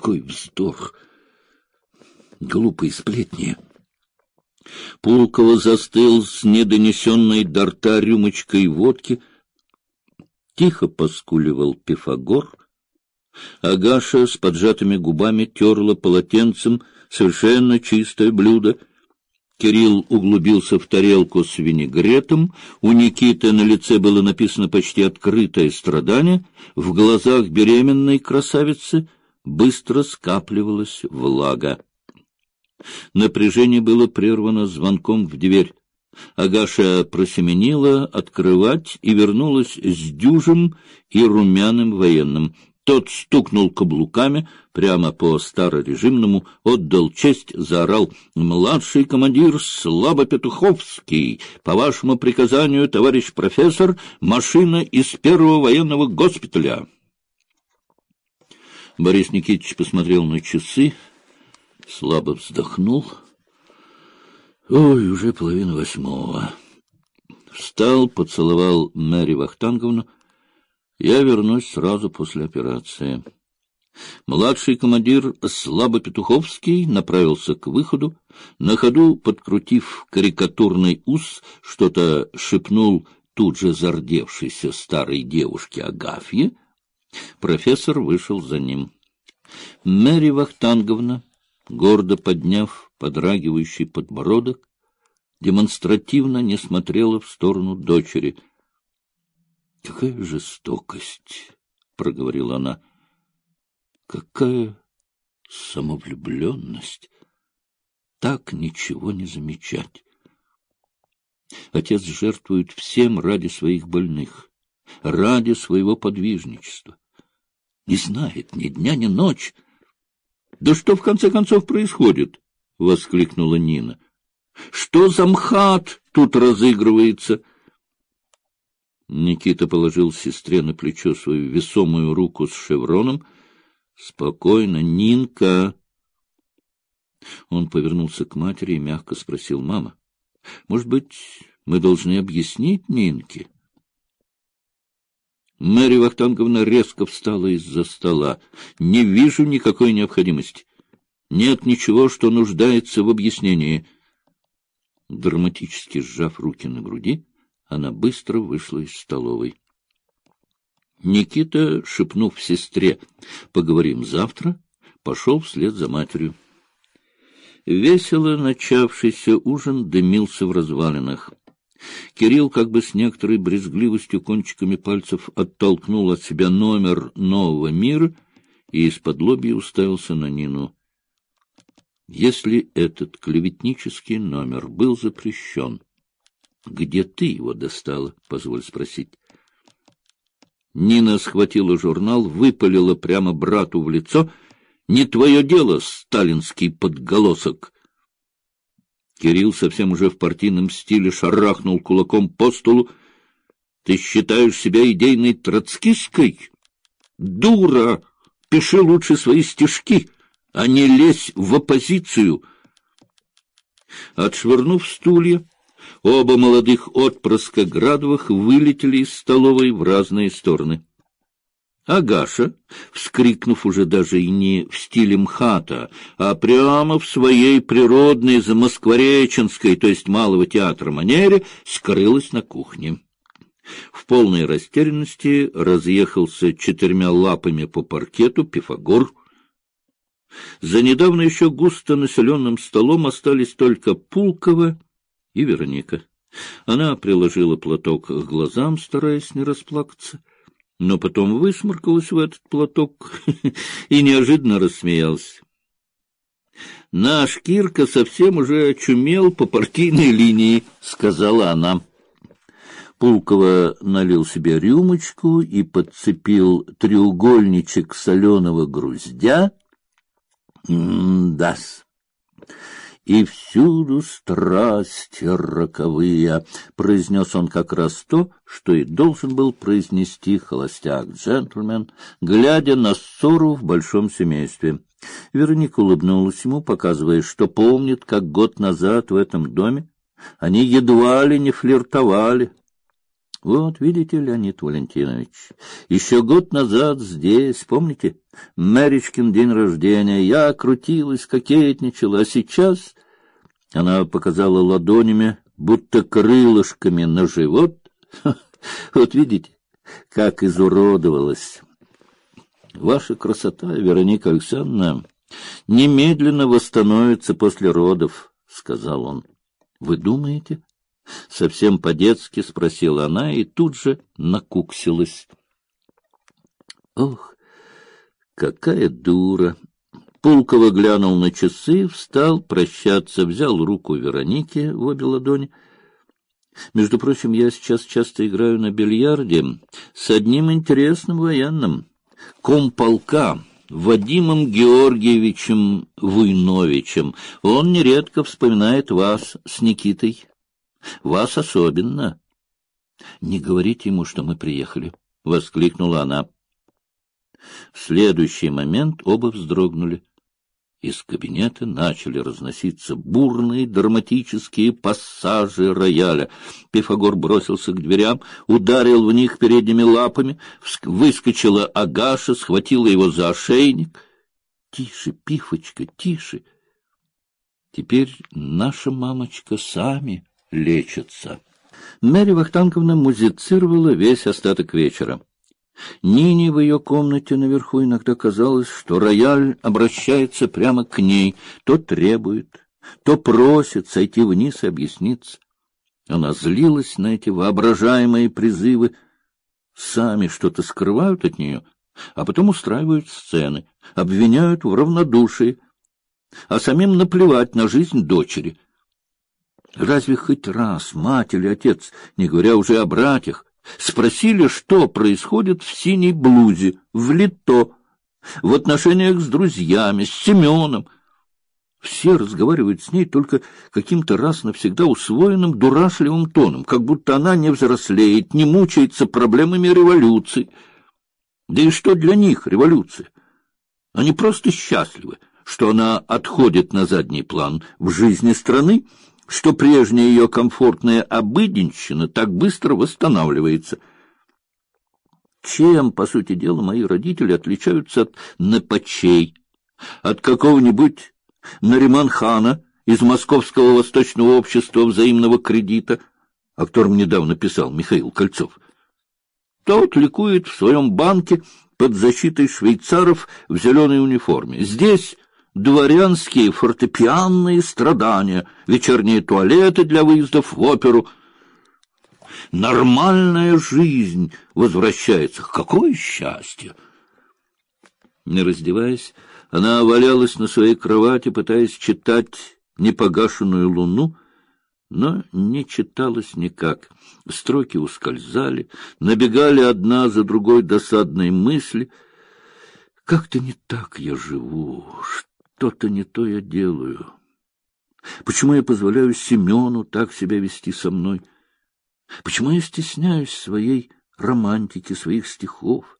Какой вздор! Глупые сплетни! Пулково застыл с недонесенной до рта рюмочкой водки. Тихо поскуливал Пифагор. Агаша с поджатыми губами терла полотенцем совершенно чистое блюдо — Кирилл углубился в тарелку с винегретом, у Никиты на лице было написано почти открытое страдание, в глазах беременной красавицы быстро скапливалась влага. Напряжение было прервано звонком в дверь. Агаша просеменила открывать и вернулась с дюжим и румяным военным. Тот стукнул каблуками прямо по старорежимному, отдал честь, заорал «Младший командир Слабопетуховский! По вашему приказанию, товарищ профессор, машина из первого военного госпиталя!» Борис Никитич посмотрел на часы, слабо вздохнул. «Ой, уже половина восьмого!» Встал, поцеловал Мэри Вахтанговну — я вернусь сразу после операции. Младший командир Слабопетуховский направился к выходу, на ходу, подкрутив карикатурный ус, что-то шепнул тут же зардевшейся старой девушке Агафье. Профессор вышел за ним. Мэри Вахтанговна, гордо подняв подрагивающий подбородок, демонстративно не смотрела в сторону дочери —— Какая жестокость! — проговорила она. — Какая самовлюбленность! Так ничего не замечать. Отец жертвует всем ради своих больных, ради своего подвижничества. Не знает ни дня, ни ночь. — Да что в конце концов происходит? — воскликнула Нина. — Что за мхат тут разыгрывается? — Никита положил сестре на плечо свою весомую руку с шевроном. — Спокойно, Нинка! Он повернулся к матери и мягко спросил, — Мама, может быть, мы должны объяснить Нинке? Мэри Вахтанговна резко встала из-за стола. — Не вижу никакой необходимости. Нет ничего, что нуждается в объяснении. Драматически сжав руки на груди, она быстро вышла из столовой. Никита, шепнув сестре «поговорим завтра», пошел вслед за матерью. Весело начавшийся ужин дымился в развалинах. Кирилл как бы с некоторой брезгливостью кончиками пальцев оттолкнул от себя номер нового мира и из-под лобья уставился на Нину. Если этот клеветнический номер был запрещен, где ты его достала, позволь спросить? Нина схватила журнал, выпалила прямо брату в лицо. Не твое дело, сталинский подголосок. Кирилл совсем уже в партийном стиле шарахнул кулаком по столу. Ты считаешь себя идейной троцкисткой? Дура! Пиши лучше свои стишки, а не лезь в оппозицию. Отшвырнув стулья, Оба молодых отпрыска Градовых вылетели из столовой в разные стороны. Агаша, вскрикнув уже даже и не в стиле МХАТа, а прямо в своей природной замосквореченской, то есть малого театра манере, скрылась на кухне. В полной растерянности разъехался четырьмя лапами по паркету Пифагор. За недавно еще густо населенным столом остались только Пулково и Вероника. Она приложила платок к глазам, стараясь не расплакаться, но потом высморкалась в этот платок и неожиданно рассмеялась. «Наш Кирка совсем уже очумел по партийной линии», — сказала она. Пулкова налил себе рюмочку и подцепил треугольничек соленого груздя. «М-да-с!» И всюду страсти роковые, — произнес он как раз то, что и должен был произнести холостяк-джентльмен, глядя на ссору в большом семействе. Вероника улыбнулась ему, показывая, что помнит, как год назад в этом доме они едва ли не флиртовали. Вот, видите, Леонид Валентинович, еще год назад здесь, помните, Мэричкин день рождения, я крутилась, кокетничала, а сейчас... Она показала ладонями, будто крылышками на живот. Вот видите, как изуродовалась. Ваша красота, Вероника Александровна, немедленно восстановится после родов, — сказал он. — Вы думаете? — совсем по-детски спросила она и тут же накуксилась. — Ох, какая дура! Пулково глянул на часы, встал прощаться, взял руку Вероники в обе ладони. Между прочим, я сейчас часто играю на бильярде с одним интересным военным, комполка Вадимом Георгиевичем Вуйновичем. Он нередко вспоминает вас с Никитой. Вас особенно. — Не говорите ему, что мы приехали, — воскликнула она. В следующий момент оба вздрогнули. Из кабинета начали разноситься бурные драматические пассажи рояля. Пифагор бросился к дверям, ударил в них передними лапами, выскочила Агаша, схватила его за ошейник. — Тише, Пифочка, тише! Теперь наша мамочка сами лечится. Мэри Вахтанговна музицировала весь остаток вечера. Нине в ее комнате наверху иногда казалось, что рояль обращается прямо к ней, то требует, то просит сойти вниз и объясниться. Она злилась на эти воображаемые призывы, сами что-то скрывают от нее, а потом устраивают сцены, обвиняют в равнодушии, а самим наплевать на жизнь дочери. Разве хоть раз мать или отец, не говоря уже о братьях, Спросили, что происходит в синей блузе, в лито, в отношениях с друзьями, с Семеном. Все разговаривают с ней только каким-то раз навсегда усвоенным дурашливым тоном, как будто она не взрослеет, не мучается проблемами революции. Да и что для них революция? Они просто счастливы, что она отходит на задний план в жизни страны, что прежняя ее комфортная обыденщина так быстро восстанавливается. Чем, по сути дела, мои родители отличаются от напачей, от какого-нибудь Нариман-хана из Московского Восточного общества взаимного кредита, о котором недавно писал Михаил Кольцов? Тот ликует в своем банке под защитой швейцаров в зеленой униформе. Здесь дворянские фортепианные страдания, вечерние туалеты для выездов в оперу. Нормальная жизнь возвращается. Какое счастье! Не раздеваясь, она валялась на своей кровати, пытаясь читать непогашенную луну, но не читалось никак. Строки ускользали, набегали одна за другой досадные мысли. Как-то не так я живу, что-то не то я делаю. Почему я позволяю Семену так себя вести со мной? Почему я стесняюсь своей романтики, своих стихов?